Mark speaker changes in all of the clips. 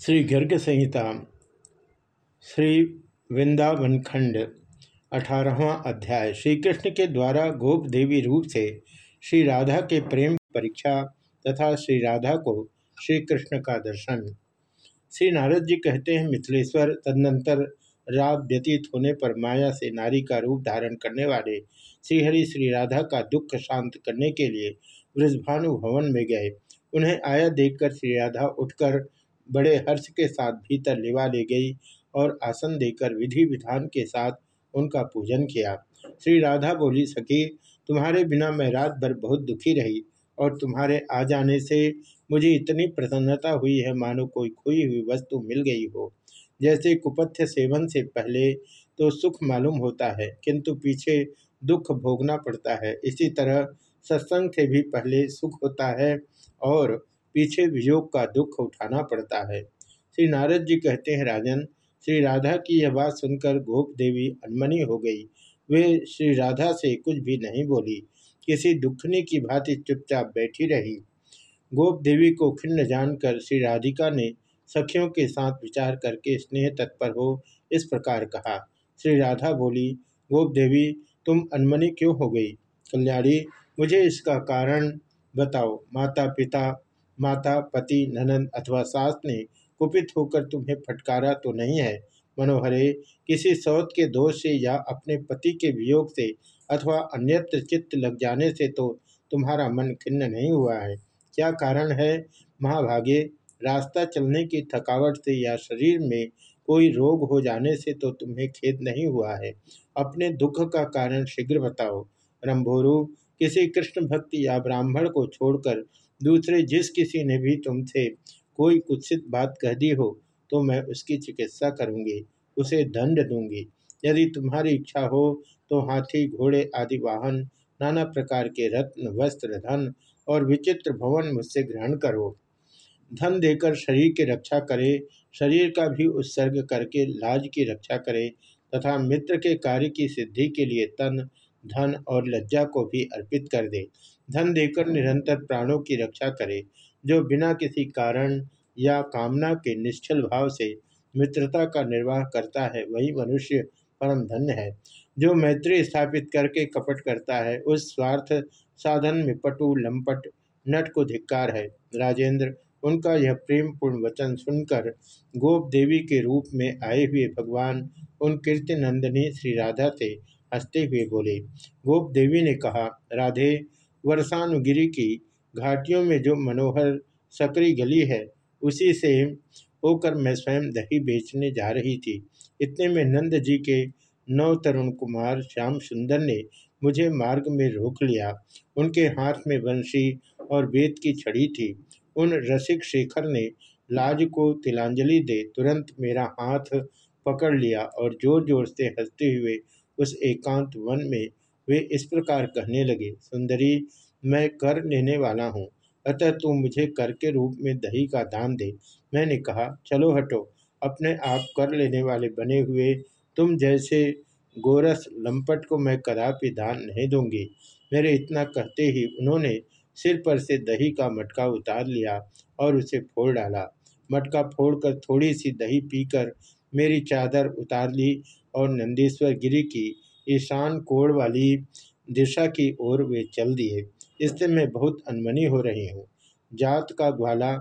Speaker 1: श्री गर्ग संहिता, श्री वृंदावन खंड अठारहवा अध्याय श्री कृष्ण के द्वारा गोप देवी रूप से श्री राधा के प्रेम परीक्षा तथा श्री राधा को श्री कृष्ण का दर्शन। श्री नारद जी कहते हैं, मिथिलेश्वर तदनंतर रात व्यतीत होने पर माया से नारी का रूप धारण करने वाले श्रीहरि श्री राधा का दुख शांत करने के लिए वृषभानु भवन में गए। उन्हें आया देखकर श्री राधा उठकर बड़े हर्ष के साथ भीतर लेवा ले गई और आसन देकर विधि विधान के साथ उनका पूजन किया। श्री राधा बोली, सखी, तुम्हारे बिना मैं रात भर बहुत दुखी रही और तुम्हारे आ जाने से मुझे इतनी प्रसन्नता हुई है मानो कोई खोई हुई वस्तु मिल गई हो। जैसे कुपथ्य सेवन से पहले तो सुख मालूम होता है, किंतु पीछे दुख भोगना पड़ता है। इसी तरह सत्संग से भी पहले सुख होता है और पीछे वियोग का दुख उठाना पड़ता है। श्री नारद जी कहते हैं, राजन, श्री राधा की यह बात सुनकर गोप देवी अनमनी हो गई। वे श्री राधा से कुछ भी नहीं बोली। किसी दुखनी की भांति चुपचाप बैठी रही। गोप देवी को खिन्न जानकर श्री राधिका ने सखियों के साथ विचार करके स्नेह तत्पर हो इस प्रकार कहा। श्री राधा बोली, गोप देवी, तुम अनमनी क्यों हो गई? कल्याणी, मुझे इसका कारण बताओ। माता पिता माता, पति, ननंद अथवा सास ने कुपित होकर तुम्हें फटकारा तो नहीं है। मनोहरे, किसी सौत के दोष से या अपने पति के वियोग से अथवा अन्यत्र चित्त लग जाने से तो तुम्हारा मन खिन्न नहीं हुआ है। क्या कारण है? महाभागे, रास्ता चलने की थकावट से या शरीर में कोई रोग हो जाने से तो तुम्हें खेद नहीं हुआ है। अपने दुख का कारण शीघ्र बताओ। रंभोरु किसी कृष्ण भक्ति या ब्राह्मण को छोड़कर दूसरे जिस किसी ने भी तुमसे कोई कुत्सित बात कह दी हो तो मैं उसकी चिकित्सा करूँगी, उसे दंड दूँगी। यदि तुम्हारी इच्छा हो तो हाथी, घोड़े आदि वाहन, नाना प्रकार के रत्न, वस्त्र, धन और विचित्र भवन मुझसे ग्रहण करो। धन देकर शरीर की रक्षा करे, शरीर का भी उत्सर्ग करके लाज की रक्षा करे, तथा मित्र के कार्य की सिद्धि के लिए तन धन और लज्जा को भी अर्पित कर दे। धन देकर निरंतर प्राणों की रक्षा करे, जो बिना किसी कारण या कामना के निश्चल भाव से मित्रता का निर्वाह करता है, वही मनुष्य परम धन्य है। जो मैत्री स्थापित करके कपट करता है, उस स्वार्थ साधन में पटु, लंपट, नट को धिक्कार है। राजेंद्र, उनका यह प्रेम पूर्ण वचन सुनकर गोप देवी के रूप में आए हुए भगवान, उन कीर्ति नंदिनी श्री राधा से हँसते हुए बोले, गोप देवी ने कहा, राधे, वर्षानुगिरी की घाटियों में जो मनोहर सकरी गली है, उसी से होकर मैं स्वयं दही बेचने जा रही थी। इतने में नंद जी के नव तरुण कुमार श्याम सुंदर ने मुझे मार्ग में रोक लिया। उनके हाथ में वंशी और वेद की छड़ी थी। उन रसिक शेखर ने लाज को तिलांजलि दे तुरंत मेरा हाथ पकड़ लिया और ज़ोर ज़ोर से हँसते हुए उस एकांत वन में वे इस प्रकार कहने लगे, सुंदरी, मैं कर लेने वाला हूँ। अतः तू मुझे कर के रूप में दही का दान दे। मैंने कहा, चलो हटो, अपने आप कर लेने वाले बने हुए, तुम जैसे गोरस लंपट को मैं कदापि दान नहीं दूँगी। मेरे इतना कहते ही उन्होंने सिर पर से दही का मटका उतार लिया और उसे फोड़ डाला। मटका फोड़कर थोड़ी सी दही पीकर मेरी चादर उतार ली और नंदीश्वर गिरी की ईशान कोड़ वाली दिशा की ओर वे चल दिए। इससे मैं बहुत अनमनी हो रही हूँ। जात का ग्वाला,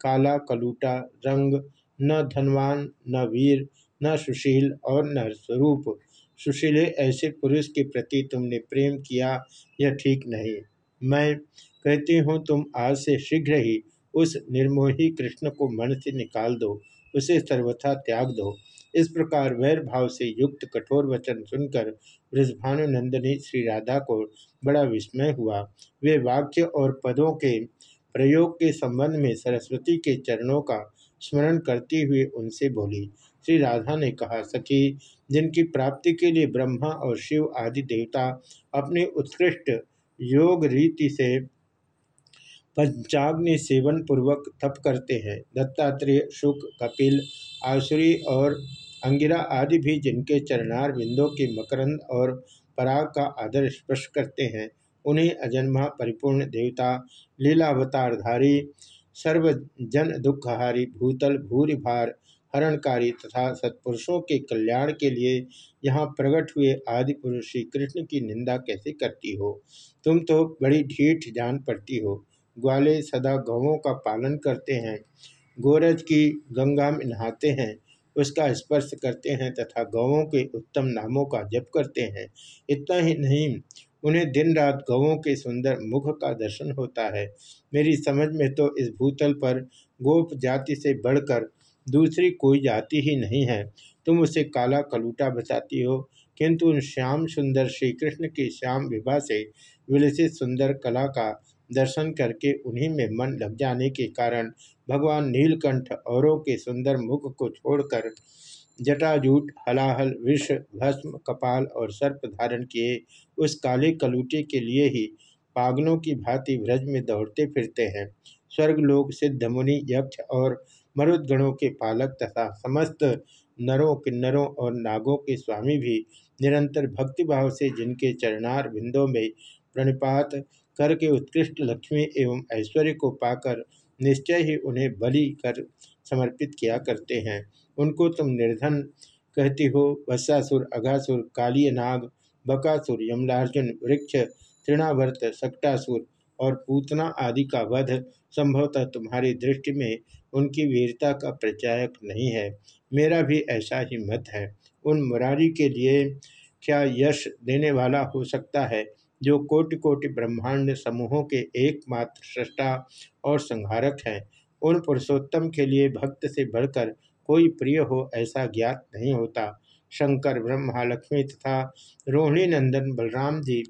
Speaker 1: काला कलूटा, रंग, न धनवान, न वीर, न सुशील और न स्वरूप। सुशीले ऐसे पुरुष के प्रति तुमने प्रेम किया, यह ठीक नहीं। मैं कहती हूँ, तुम आज से शीघ्र ही उस निर्मोही कृष्ण को मन से निकाल दो। उसे सर्वथा त्याग दो। इस प्रकार वैर भाव से युक्त कठोर वचन सुनकर वृषभानुनंदनी श्री राधा को बड़ा विस्मय हुआ। वे वाक्य और पदों के प्रयोग के संबंध में सरस्वती के चरणों का स्मरण करती हुए उनसे बोली, श्री राधा ने कहा, सखी, जिनकी प्राप्ति के लिए ब्रह्मा और शिव आदि देवता अपनी उत्कृष्ट योग रीति से पंचाग्नि सेवन पूर्वक तप करते हैं, दत्तात्रेय, शुक, कपिल, आसुरी और अंगिरा आदि भी जिनके चरणार बिंदों के मकरंद और पराग का आदर स्पर्श करते हैं, उन्हें अजन्मा परिपूर्ण देवता, लीलावतारधारी सर्वजन दुखहारी भूतल भूरि भार हरणकारी तथा सत्पुरुषों के कल्याण के लिए यहाँ प्रकट हुए आदि पुरुष श्री कृष्ण की निंदा कैसे करती हो? तुम तो बड़ी ढीठ जान पड़ती हो। ग्वाले सदा गौों का पालन करते हैं। गोरज की गंगा में नहाते हैं। उसका स्पर्श करते हैं तथा गौों के उत्तम नामों का जप करते हैं। इतना ही नहीं, उन्हें दिन रात गौों के सुंदर मुख का दर्शन होता है। मेरी समझ में तो इस भूतल पर गोप जाति से बढ़कर दूसरी कोई जाति ही नहीं है। तुम उसे काला कलूटा बताती हो, किंतु उन श्याम सुंदर श्री कृष्ण की श्याम विवाह से विलसित सुंदर कला का दर्शन करके उन्हीं में मन लग जाने के कारण भगवान नीलकंठ औरों के सुंदर मुख को छोड़कर जटाजूट, हलाहल, विष, भस्म, कपाल और सर्प धारण किए उस काले कलूटे के लिए ही पागलों की भांति व्रज में दौड़ते फिरते हैं। स्वर्गलोक, सिद्ध मुनि, यक्ष और मरुदगणों के पालक तथा समस्त नरों, किन्नरों और नागों के स्वामी भी निरंतर भक्तिभाव से जिनके चरणार बिंदों में प्रणिपात करके उत्कृष्ट लक्ष्मी एवं ऐश्वर्य को पाकर निश्चय ही उन्हें बलि कर समर्पित किया करते हैं। उनको तुम निर्धन कहती हो, वत्सासुर, अघासुर कालिय नाग बकासुर, यमलार्जुन, वृक्ष, तृणावर्त सक्टासुर और पूतना आदि का वध संभवतः तुम्हारी दृष्टि में उनकी वीरता का प्रचायक नहीं है। मेरा भी ऐसा ही मत है। उन मुरारी के लिए क्या यश देने वाला हो सकता है? जो कोटि कोटि ब्रह्मांड समूहों के एकमात्र सृष्टा और संहारक हैं, उन पुरुषोत्तम के लिए भक्त से बढ़कर कोई प्रिय हो ऐसा ज्ञात नहीं होता। शंकर, ब्रह्मा, लक्ष्मी तथा रोहिणी नंदन, बलराम जी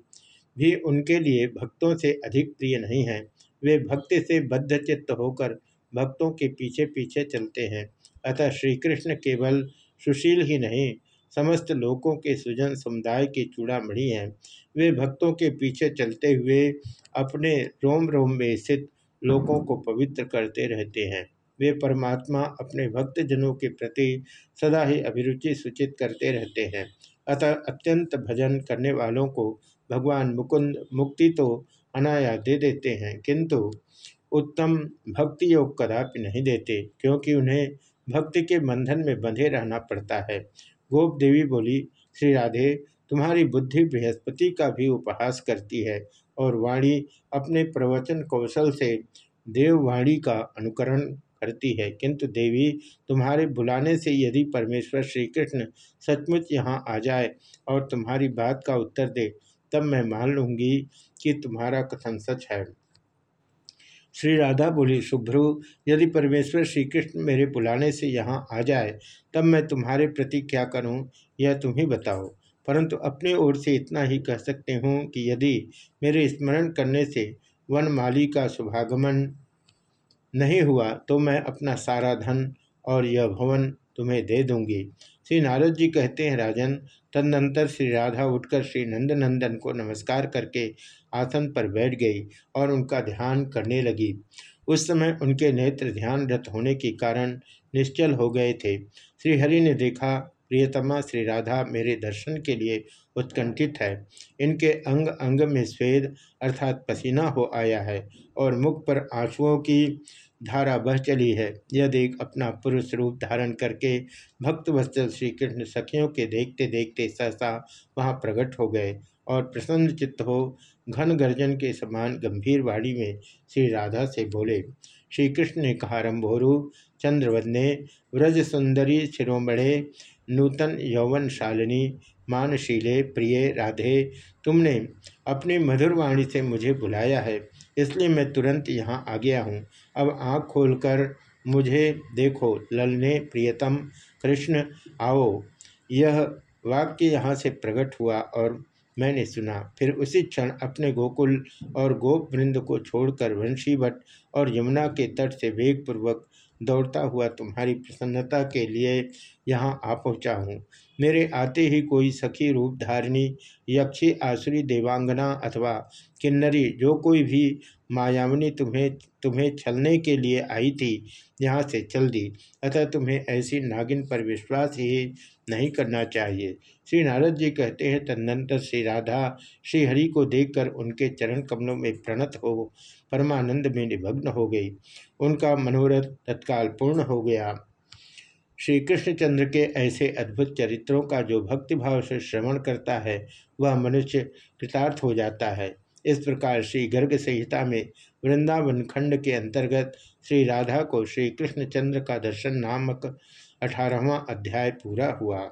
Speaker 1: भी उनके लिए भक्तों से अधिक प्रिय नहीं हैं। वे भक्ति से बद्ध चित्त होकर भक्तों के पीछे पीछे चलते हैं। अतः श्री कृष्ण केवल सुशील ही नहीं समस्त लोगों के सुजन समुदाय के चूड़ामणि हैं। वे भक्तों के पीछे चलते हुए अपने रोम रोम में स्थित लोगों को पवित्र करते रहते हैं। वे परमात्मा अपने भक्तजनों के प्रति सदा ही अभिरुचि सूचित करते रहते हैं। अतः अत्यंत भजन करने वालों को भगवान मुकुंद मुक्ति तो अनाया दे देते हैं, किंतु उत्तम भक्ति योग कदापि नहीं देते, क्योंकि उन्हें भक्ति के बंधन में बंधे रहना पड़ता है। गोप देवी बोली, श्री राधे, तुम्हारी बुद्धि बृहस्पति का भी उपहास करती है और वाणी अपने प्रवचन कौशल से देववाणी का अनुकरण करती है। किंतु देवी, तुम्हारे बुलाने से यदि परमेश्वर श्री कृष्ण सचमुच यहाँ आ जाए और तुम्हारी बात का उत्तर दे, तब मैं मान लूँगी कि तुम्हारा कथन सच है। श्री राधा बोली, सुभ्रु, यदि परमेश्वर श्री कृष्ण मेरे बुलाने से यहाँ आ जाए, तब मैं तुम्हारे प्रति क्या करूँ, यह तुम ही बताओ। परंतु अपने ओर से इतना ही कह सकते हूँ कि यदि मेरे स्मरण करने से वन माली का शुभागमन नहीं हुआ तो मैं अपना सारा धन और यह भवन तुम्हें दे दूँगी। श्री नारद जी कहते हैं, राजन, तदनंतर श्री राधा उठकर श्री नंदनंदन को नमस्कार करके आसन पर बैठ गई और उनका ध्यान करने लगी। उस समय उनके नेत्र ध्यानरत होने के कारण निश्चल हो गए थे। श्रीहरि ने देखा, प्रियतमा, श्री राधा मेरे दर्शन के लिए उत्कंठित है। इनके अंग अंग में स्वेद अर्थात पसीना हो आया है और मुख पर आंसुओं की धारा बह चली है। यह देख अपना पुरुष रूप धारण करके भक्त वत्सल श्री कृष्ण सखियों के देखते देखते सहसा वहाँ प्रकट हो गए और प्रसन्न चित्त हो घन गर्जन के समान गंभीर वाणी में श्री राधा से बोले श्री कृष्ण ने कहा, रंभोरु, चंद्रवदने, व्रज सुंदरी, शिरोमणे, नूतन यौवन शालिनी, मानशीले, प्रिय, राधे, तुमने अपनी मधुर वाणी से मुझे बुलाया है। इसलिए मैं तुरंत यहाँ आ गया हूँ। अब आँख खोलकर मुझे देखो, ललने प्रियतम कृष्ण, आओ। यह वाक्य यहाँ से प्रकट हुआ और मैंने सुना। फिर उसी क्षण अपने गोकुल और गोप वृंद को छोड़कर वंशी भट्ट और यमुना के तट से वेगपूर्वक दौड़ता हुआ तुम्हारी प्रसन्नता के लिए यहाँ आ पहुँचा हूँ। मेरे आते ही कोई सखी रूप धारिणी, यक्षी, आसुरी, देवांगना अथवा किन्नरी, जो कोई भी मायावनी तुम्हें तुम्हें छलने के लिए आई थी, यहाँ से चल दी। अतः तुम्हें ऐसी नागिन पर विश्वास ही नहीं करना चाहिए। श्री नारद जी कहते हैं, तदनंतर श्री राधा श्री हरि को देखकर उनके चरण कमलों में प्रणत हो, परमानंद में निमग्न हो गई। उनका मनोरथ तत्काल पूर्ण हो गया। श्री कृष्णचंद्र के ऐसे अद्भुत चरित्रों का जो भक्तिभाव से श्रवण करता है, वह मनुष्य कृतार्थ हो जाता है। इस प्रकार श्री गर्ग संहिता में वृंदावन खंड के अंतर्गत श्री राधा को श्री कृष्णचंद्र का दर्शन नामक अठारहवा अध्याय पूरा हुआ।